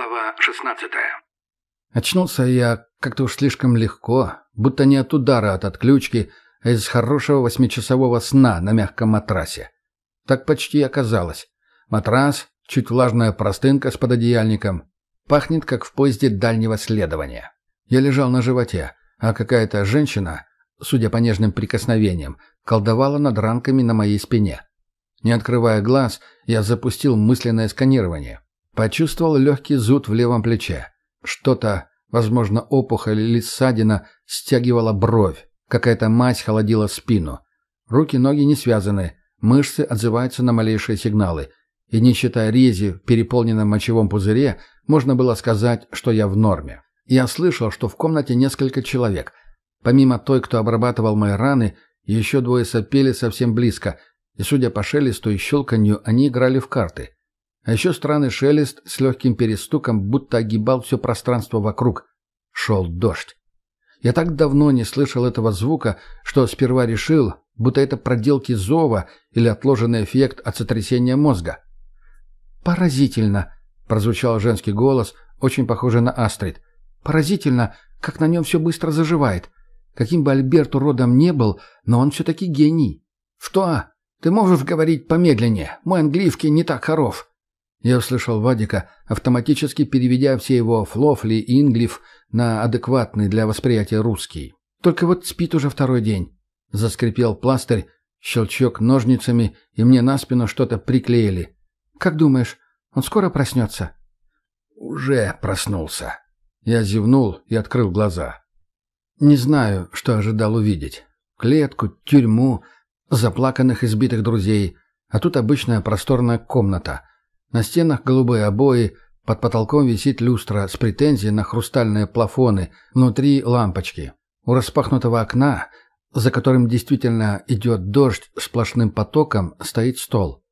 Глава 16 Очнулся я как-то уж слишком легко, будто не от удара от отключки, а из хорошего восьмичасового сна на мягком матрасе. Так почти и оказалось. Матрас, чуть влажная простынка с пододеяльником. Пахнет, как в поезде дальнего следования. Я лежал на животе, а какая-то женщина, судя по нежным прикосновениям, колдовала над ранками на моей спине. Не открывая глаз, я запустил мысленное сканирование. Почувствовал легкий зуд в левом плече. Что-то, возможно, опухоль или ссадина, стягивала бровь. Какая-то мазь холодила спину. Руки-ноги не связаны, мышцы отзываются на малейшие сигналы. И не считая рези в переполненном мочевом пузыре, можно было сказать, что я в норме. Я слышал, что в комнате несколько человек. Помимо той, кто обрабатывал мои раны, еще двое сопели совсем близко, и, судя по шелесту и щелканью, они играли в карты. А еще странный шелест с легким перестуком будто огибал все пространство вокруг. Шел дождь. Я так давно не слышал этого звука, что сперва решил, будто это проделки зова или отложенный эффект от сотрясения мозга. «Поразительно!» — прозвучал женский голос, очень похожий на Астрид. «Поразительно, как на нем все быстро заживает. Каким бы Альберт уродом не был, но он все-таки гений». «Что? Ты можешь говорить помедленнее? Мой английский не так хорош». Я услышал Вадика, автоматически переведя все его флофли и инглиф на адекватный для восприятия русский. Только вот спит уже второй день. Заскрипел пластырь, щелчок ножницами, и мне на спину что-то приклеили. «Как думаешь, он скоро проснется?» «Уже проснулся». Я зевнул и открыл глаза. Не знаю, что ожидал увидеть. Клетку, тюрьму, заплаканных избитых друзей. А тут обычная просторная комната — на стенах голубые обои, под потолком висит люстра с претензией на хрустальные плафоны, внутри лампочки. У распахнутого окна, за которым действительно идет дождь сплошным потоком, стоит стол.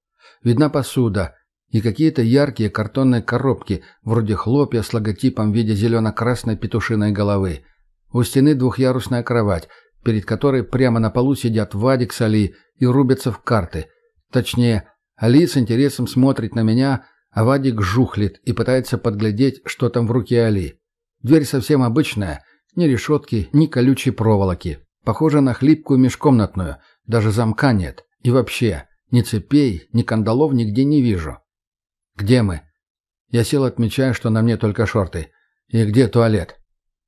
Видна посуда и какие-то яркие картонные коробки, вроде хлопья с логотипом в виде зелено-красной петушиной головы. У стены двухъярусная кровать, перед которой прямо на полу сидят Вадик с Али и рубятся в карты. Точнее, Али с интересом смотрит на меня, а Вадик жухлит и пытается подглядеть, что там в руке Али. Дверь совсем обычная, ни решетки, ни колючей проволоки. Похожа на хлипкую межкомнатную, даже замка нет. И вообще, ни цепей, ни кандалов нигде не вижу. «Где мы?» Я сел, отмечая, что на мне только шорты. «И где туалет?»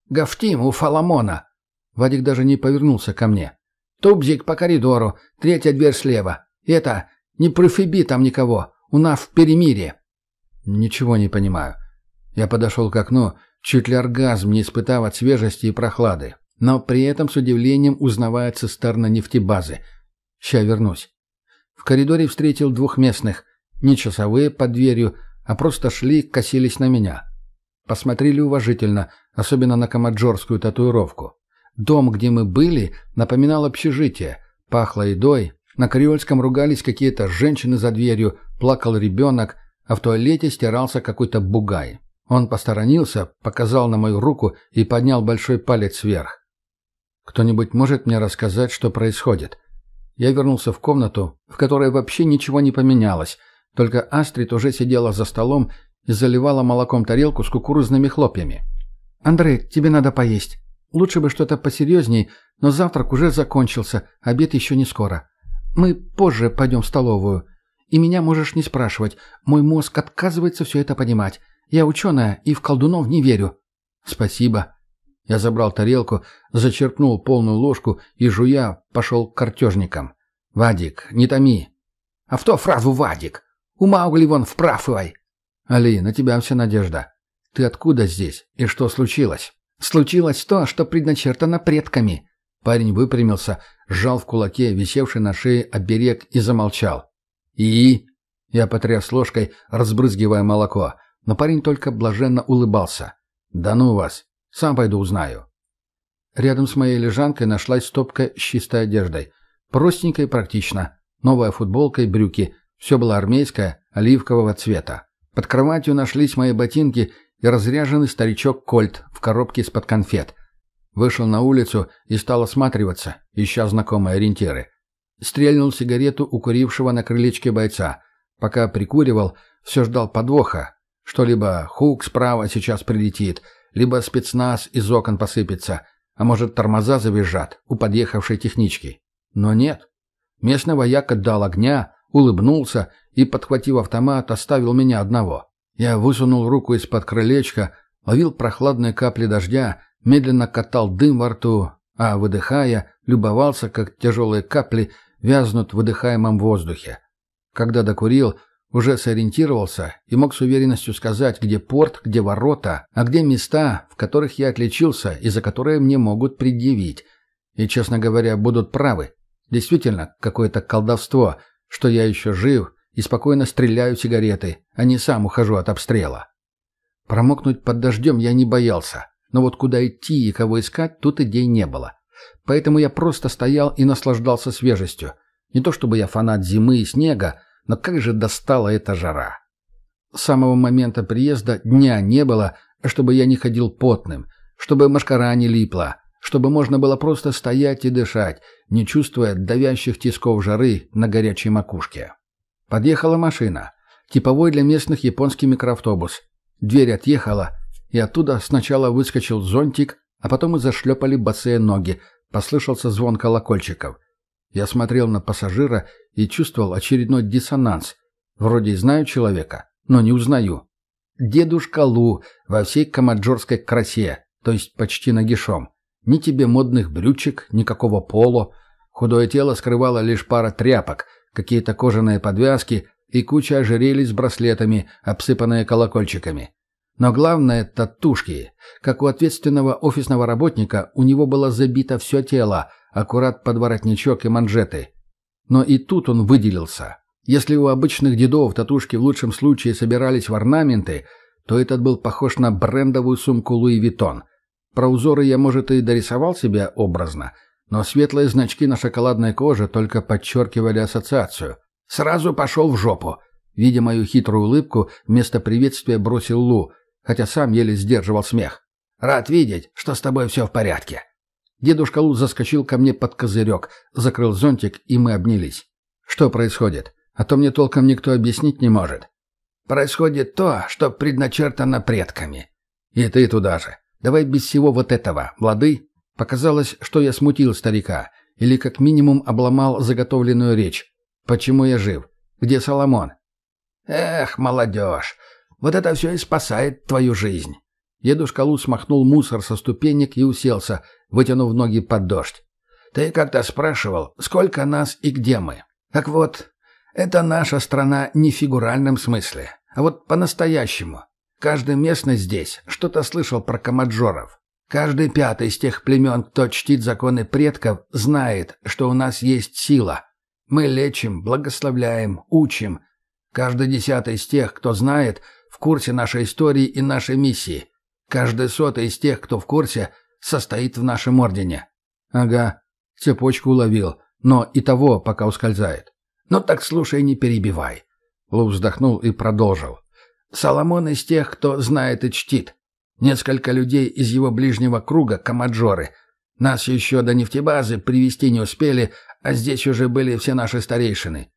«Гафтим, у Фаламона!» Вадик даже не повернулся ко мне. «Тубзик по коридору, третья дверь слева. Это, не профиби там никого. У нас в перемирие». «Ничего не понимаю». Я подошел к окну, чуть ли оргазм не испытав от свежести и прохлады, но при этом с удивлением узнавая цистерна нефтебазы. «Ща вернусь». В коридоре встретил двух местных, не часовые под дверью, а просто шли, косились на меня. Посмотрели уважительно, особенно на комаджорскую татуировку. Дом, где мы были, напоминал общежитие, пахло едой, на креольском ругались какие-то женщины за дверью, плакал ребенок, а в туалете стирался какой-то бугай. Он посторонился, показал на мою руку и поднял большой палец вверх. «Кто-нибудь может мне рассказать, что происходит?» Я вернулся в комнату, в которой вообще ничего не поменялось, только Астрид уже сидела за столом и заливала молоком тарелку с кукурузными хлопьями. «Андрей, тебе надо поесть. Лучше бы что-то посерьезней, но завтрак уже закончился, обед еще не скоро. Мы позже пойдем в столовую. И меня можешь не спрашивать. Мой мозг отказывается все это понимать. Я ученая и в колдунов не верю». «Спасибо». Я забрал тарелку, зачерпнул полную ложку и, жуя, пошел к картежникам. «Вадик, не томи». «А в то фразу Вадик? У Маугли вон вправывай». «Али, на тебя вся надежда. Ты откуда здесь? И что случилось?» «Случилось то, что предначертано предками», Парень выпрямился, сжал в кулаке висевший на шее оберег и замолчал. «И?» Я потряс ложкой, разбрызгивая молоко, но парень только блаженно улыбался. «Да ну вас! Сам пойду узнаю». Рядом с моей лежанкой нашлась стопка с чистой одеждой. Простенько и практично. Новая футболка и брюки. Все было армейское, оливкового цвета. Под кроватью нашлись мои ботинки и разряженный старичок Кольт в коробке из-под конфет. Вышел на улицу и стал осматриваться, ища знакомые ориентиры. Стрельнул сигарету у курившего на крылечке бойца. Пока прикуривал, все ждал подвоха. что либо хук справа сейчас прилетит, либо спецназ из окон посыпется, а может тормоза завизжат у подъехавшей технички. Но нет. Местный вояк отдал огня, улыбнулся и, подхватив автомат, оставил меня одного. Я высунул руку из-под крылечка, ловил прохладные капли дождя, медленно катал дым во рту, а, выдыхая, любовался, как тяжелые капли вязнут в выдыхаемом воздухе. Когда докурил, уже сориентировался и мог с уверенностью сказать, где порт, где ворота, а где места, в которых я отличился и за которые мне могут предъявить. И, честно говоря, будут правы. Действительно, какое-то колдовство, что я еще жив и спокойно стреляю сигареты, а не сам ухожу от обстрела. Промокнуть под дождем я не боялся, но вот куда идти и кого искать, тут идей не было. Поэтому я просто стоял и наслаждался свежестью. Не то чтобы я фанат зимы и снега, но как же достала эта жара. С самого момента приезда дня не было, чтобы я не ходил потным, чтобы машкара не липла, чтобы можно было просто стоять и дышать, не чувствуя давящих тисков жары на горячей макушке. Подъехала машина. Типовой для местных японский микроавтобус. Дверь отъехала, и оттуда сначала выскочил зонтик, а потом и зашлепали босые ноги, послышался звон колокольчиков. Я смотрел на пассажира и чувствовал очередной диссонанс. Вроде и знаю человека, но не узнаю. Дедушка Лу во всей камаджорской красе, то есть почти нагишом. Ни тебе модных брючек, никакого поло. Худое тело скрывало лишь пара тряпок, какие-то кожаные подвязки и куча ожерелий с браслетами, обсыпанные колокольчиками. Но главное – татушки. Как у ответственного офисного работника, у него было забито все тело, аккурат под воротничок и манжеты. Но и тут он выделился. Если у обычных дедов татушки в лучшем случае собирались в орнаменты, то этот был похож на брендовую сумку Луи Виттон. Про узоры я, может, и дорисовал себя образно, но светлые значки на шоколадной коже только подчеркивали ассоциацию. Сразу пошел в жопу. Видя мою хитрую улыбку, вместо приветствия бросил Лу, хотя сам еле сдерживал смех. «Рад видеть, что с тобой все в порядке». Дедушка Лу заскочил ко мне под козырек, закрыл зонтик, и мы обнялись. «Что происходит? А то мне толком никто объяснить не может». «Происходит то, что предначертано предками». «И ты туда же. Давай без всего вот этого, лады?» Показалось, что я смутил старика, или как минимум обломал заготовленную речь. «Почему я жив? Где Соломон?» «Эх, молодежь, вот это все и спасает твою жизнь». Дедушка Лу смахнул мусор со ступенек и уселся, вытянув ноги под дождь. «Ты как-то спрашивал, сколько нас и где мы? Так вот, это наша страна не в фигуральном смысле, а вот по-настоящему. Каждый местный здесь что-то слышал про комаджоров. Каждый пятый из тех племен, кто чтит законы предков, знает, что у нас есть сила. Мы лечим, благословляем, учим. Каждый десятый из тех, кто знает, в курсе нашей истории и нашей миссии. Каждый сотый из тех, кто в курсе, состоит в нашем ордене. Ага, цепочку уловил, но и того пока ускользает. Ну так слушай, не перебивай. Лу вздохнул и продолжил. Соломон из тех, кто знает и чтит. Несколько людей из его ближнего круга – комаджоры. Нас еще до нефтебазы привести не успели, а здесь уже были все наши старейшины.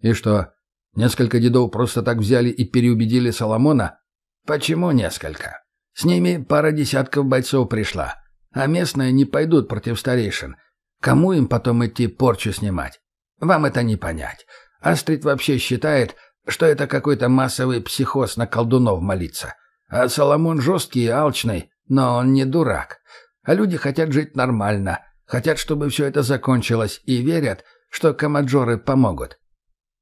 И что, несколько дедов просто так взяли и переубедили Соломона? Почему несколько? С ними пара десятков бойцов пришла, а местные не пойдут против старейшин. Кому им потом идти порчу снимать? Вам это не понять. Астрид вообще считает, что это какой-то массовый психоз на колдунов молиться. А Соломон жесткий и алчный, но он не дурак. А люди хотят жить нормально, хотят, чтобы все это закончилось, и верят, что комаджоры помогут.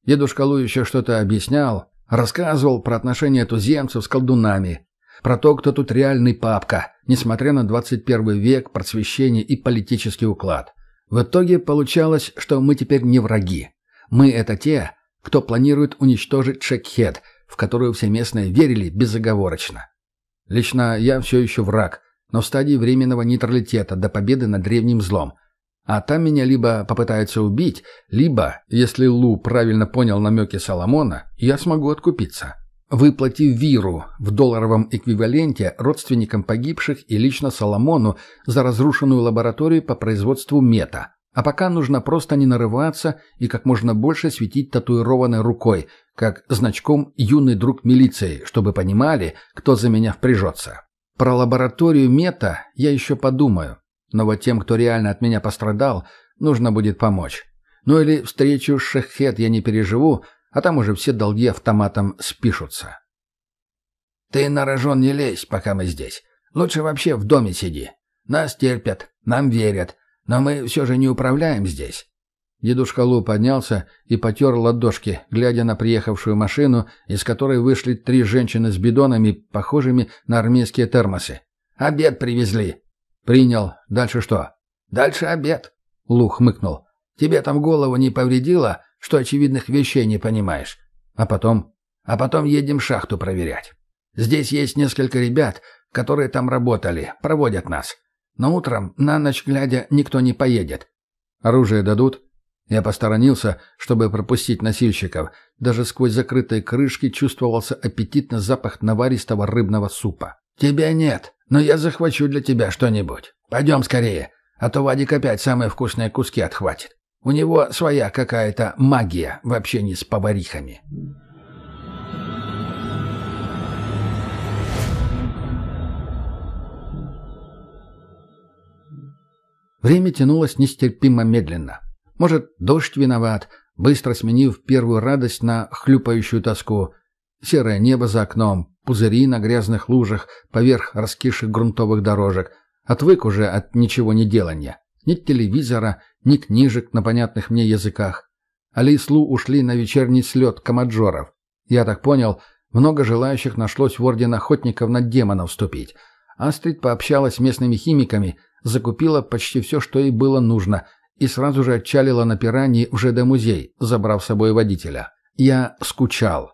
Дедушка Лу еще что-то объяснял, рассказывал про отношения туземцев с колдунами, про то, кто тут реальный папка, несмотря на 21 век, просвещение и политический уклад. В итоге получалось, что мы теперь не враги. Мы — это те, кто планирует уничтожить Шекхед, в которую все местные верили безоговорочно. Лично я все еще враг, но в стадии временного нейтралитета до победы над древним злом. А там меня либо попытаются убить, либо, если Лу правильно понял намеки Соломона, я смогу откупиться. Выплатив Виру в долларовом эквиваленте родственникам погибших и лично Соломону за разрушенную лабораторию по производству мета. А пока нужно просто не нарываться и как можно больше светить татуированной рукой, как значком «юный друг милиции», чтобы понимали, кто за меня впряжется. Про лабораторию мета я еще подумаю, но вот тем, кто реально от меня пострадал, нужно будет помочь. Ну или встречу с Шехет я не переживу, а там уже все долги автоматом спишутся. «Ты на рожон не лезь, пока мы здесь. Лучше вообще в доме сиди. Нас терпят, нам верят, но мы все же не управляем здесь». Дедушка Лу поднялся и потер ладошки, глядя на приехавшую машину, из которой вышли три женщины с бидонами, похожими на армейские термосы. «Обед привезли». «Принял. Дальше что?» «Дальше обед», — Лу хмыкнул. «Тебе там голову не повредило, что очевидных вещей не понимаешь? А потом? А потом едем шахту проверять. Здесь есть несколько ребят, которые там работали, проводят нас. Но утром, на ночь глядя, никто не поедет. Оружие дадут? Я посторонился, чтобы пропустить носильщиков. Даже сквозь закрытые крышки чувствовался аппетитный запах наваристого рыбного супа. «Тебя нет, но я захвачу для тебя что-нибудь. Пойдем скорее, а то Вадик опять самые вкусные куски отхватит. У него своя какая-то магия в общении с поварихами». Время тянулось нестерпимо медленно. Может, дождь виноват, быстро сменив первую радость на хлюпающую тоску. Серое небо за окном, пузыри на грязных лужах поверх раскисших грунтовых дорожек. Отвык уже от ничего не делания. Ни телевизора, ни книжек на понятных мне языках. Али и Слу ушли на вечерний слет комаджоров. Я так понял, много желающих нашлось в Орден Охотников на демонов вступить. Астрид пообщалась с местными химиками – закупила почти все, что ей было нужно, и сразу же отчалила на пираньи в ЖД-музей, забрав с собой водителя. Я скучал.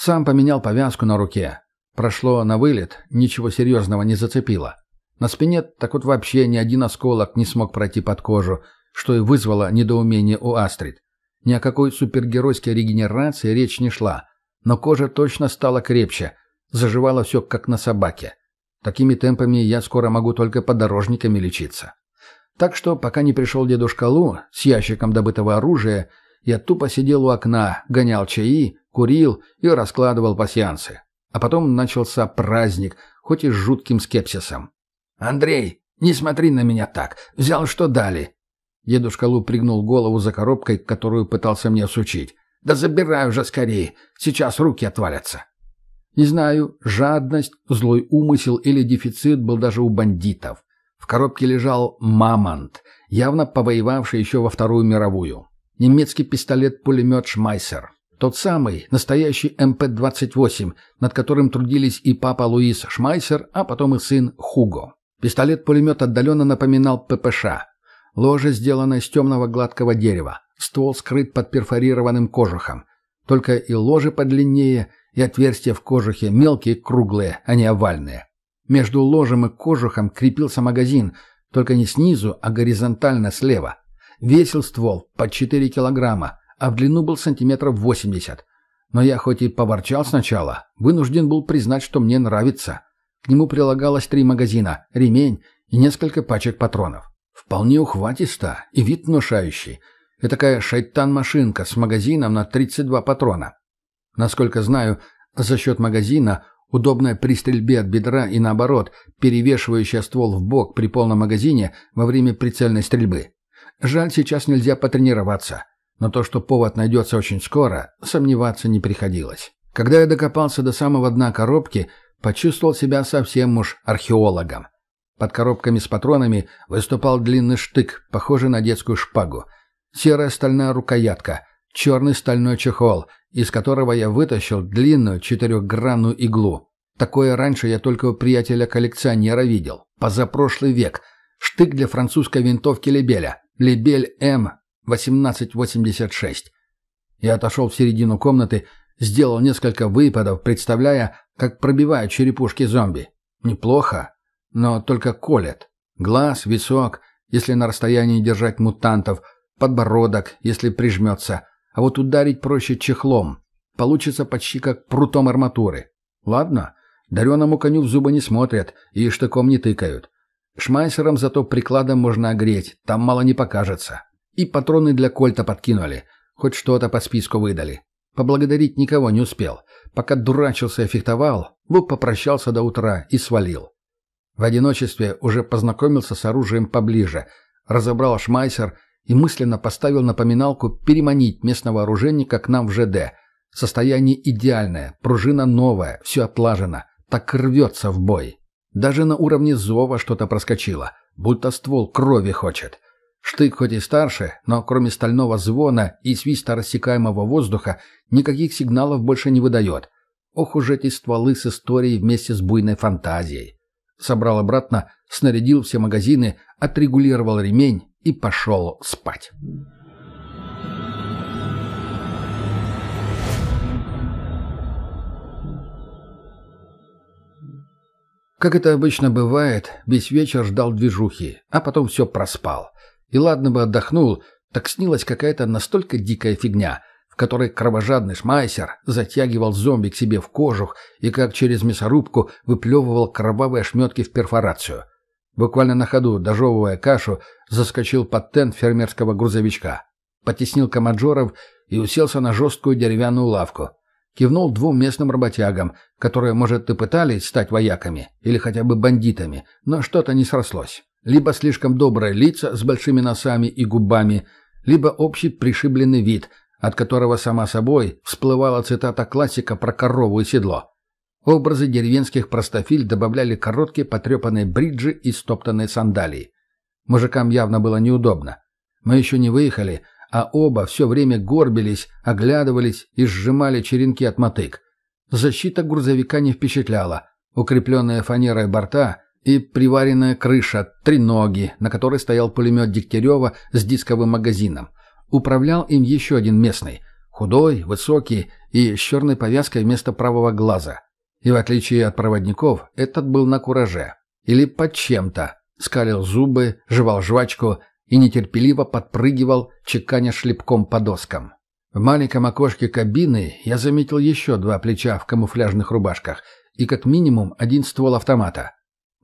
Сам поменял повязку на руке. Прошло на вылет, ничего серьезного не зацепило. На спине так вот вообще ни один осколок не смог пройти под кожу, что и вызвало недоумение у Астрид. Ни о какой супергеройской регенерации речь не шла, но кожа точно стала крепче, заживало все как на собаке. Такими темпами я скоро могу только подорожниками лечиться. Так что, пока не пришел дедушка Лу с ящиком добытого оружия, я тупо сидел у окна, гонял чаи, курил и раскладывал пасьянсы. А потом начался праздник, хоть и с жутким скепсисом. «Андрей, не смотри на меня так. Взял, что дали». Дедушка Лу пригнул голову за коробкой, которую пытался мне сучить. «Да забирай уже скорее. Сейчас руки отвалятся». Не знаю, жадность, злой умысел или дефицит был даже у бандитов. В коробке лежал «Мамонт», явно повоевавший еще во Вторую мировую. Немецкий пистолет-пулемет «Шмайсер». Тот самый, настоящий МП-28, над которым трудились и папа Луис Шмайсер, а потом и сын Хуго. Пистолет-пулемет отдаленно напоминал ППШ. Ложе сделано из темного гладкого дерева. Ствол скрыт под перфорированным кожухом. Только и ложе подлиннее, и отверстия в кожухе мелкие, круглые, а не овальные. Между ложем и кожухом крепился магазин, только не снизу, а горизонтально слева. Весил ствол под 4 килограмма, а в длину был сантиметров 80. Но я хоть и поворчал сначала, вынужден был признать, что мне нравится. К нему прилагалось три магазина, ремень и несколько пачек патронов. Вполне ухватисто и вид внушающий. Это такая шайтан-машинка с магазином на 32 патрона. Насколько знаю, за счет магазина, удобная при стрельбе от бедра и наоборот, перевешивающая ствол в бок при полном магазине во время прицельной стрельбы. Жаль, сейчас нельзя потренироваться. Но то, что повод найдется очень скоро, сомневаться не приходилось. Когда я докопался до самого дна коробки, почувствовал себя совсем уж археологом. Под коробками с патронами выступал длинный штык, похожий на детскую шпагу. Серая стальная рукоятка, черный стальной чехол, из которого я вытащил длинную четырехгранную иглу. Такое раньше я только у приятеля-коллекционера видел. Позапрошлый век. Штык для французской винтовки Лебеля. Лебель М-1886. Я отошел в середину комнаты, сделал несколько выпадов, представляя, как пробивают черепушки зомби. Неплохо, но только колет. Глаз, висок, если на расстоянии держать мутантов, подбородок, если прижмется, а вот ударить проще чехлом. Получится почти как прутом арматуры. Ладно, дареному коню в зубы не смотрят и штыком не тыкают. Шмайсером зато прикладом можно огреть, там мало не покажется. И патроны для кольта подкинули. Хоть что-то по списку выдали. Поблагодарить никого не успел. Пока дурачился и фехтовал, Лук попрощался до утра и свалил. В одиночестве уже познакомился с оружием поближе, разобрал шмайсер и мысленно поставил напоминалку переманить местного оружейника к нам в ЖД. Состояние идеальное, пружина новая, все отлажено, так рвется в бой. Даже на уровне зова что-то проскочило, будто ствол крови хочет. Штык хоть и старше, но кроме стального звона и свиста рассекаемого воздуха никаких сигналов больше не выдает. Ох уж эти стволы с историей вместе с буйной фантазией. Собрал обратно, снарядил все магазины, отрегулировал ремень и пошел спать. Как это обычно бывает, весь вечер ждал движухи, а потом все проспал. И ладно бы отдохнул, так снилась какая-то настолько дикая фигня, в которой кровожадный шмайсер затягивал зомби к себе в кожух и как через мясорубку выплевывал кровавые ошметки в перфорацию. Буквально на ходу, дожевывая кашу, заскочил под тент фермерского грузовичка. Потеснил комаджоров и уселся на жесткую деревянную лавку. Кивнул двум местным работягам, которые, может, и пытались стать вояками или хотя бы бандитами, но что-то не срослось. Либо слишком добрые лица с большими носами и губами, либо общий пришибленный вид, от которого сама собой всплывала цитата классика про корову и седло. Образы деревенских простофиль добавляли короткие потрепанные бриджи и стоптанные сандалии. Мужикам явно было неудобно. Мы еще не выехали, а оба все время горбились, оглядывались и сжимали черенки от мотык. Защита грузовика не впечатляла. Укрепленная фанерой борта и приваренная крыша, треноги, на которой стоял пулемет Дегтярева с дисковым магазином. Управлял им еще один местный, худой, высокий и с черной повязкой вместо правого глаза. И в отличие от проводников, этот был на кураже. Или под чем-то. Скалил зубы, жевал жвачку и нетерпеливо подпрыгивал, чеканя шлепком по доскам. В маленьком окошке кабины я заметил еще два плеча в камуфляжных рубашках и как минимум один ствол автомата.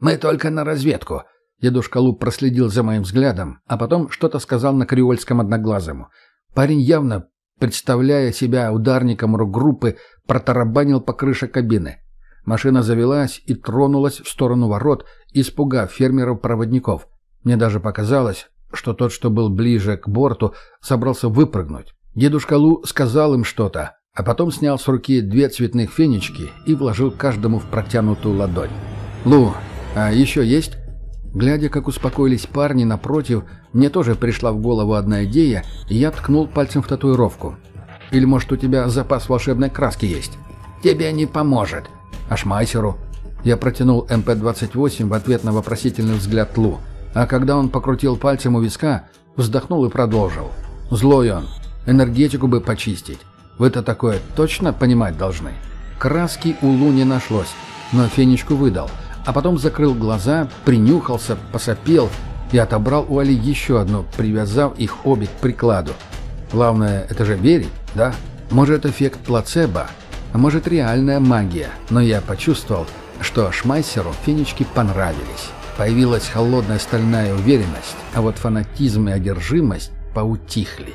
«Мы только на разведку», Дедушка Луп проследил за моим взглядом, а потом что-то сказал на креольском одноглазому. Парень явно, представляя себя ударником рок-группы, протарабанил по крыше кабины. Машина завелась и тронулась в сторону ворот, испугав фермеров-проводников. Мне даже показалось, что тот, что был ближе к борту, собрался выпрыгнуть. Дедушка Лу сказал им что-то, а потом снял с руки две цветных фенечки и вложил каждому в протянутую ладонь. «Лу, а еще есть?» Глядя, как успокоились парни напротив, мне тоже пришла в голову одна идея, и я ткнул пальцем в татуировку. «Или, может, у тебя запас волшебной краски есть?» «Тебе не поможет», а Шмайсеру? Я протянул МП-28 в ответ на вопросительный взгляд Лу. А когда он покрутил пальцем у виска, вздохнул и продолжил. Злой он. Энергетику бы почистить. Вы-то такое точно понимать должны. Краски у Лу не нашлось, но фенечку выдал. А потом закрыл глаза, принюхался, посопел и отобрал у Али еще одну, привязав их обе к прикладу. Главное, это же верить, да? Может, эффект плацебо – а может реальная магия, но я почувствовал, что Шмайсеру финички понравились. Появилась холодная стальная уверенность, а вот фанатизм и одержимость поутихли.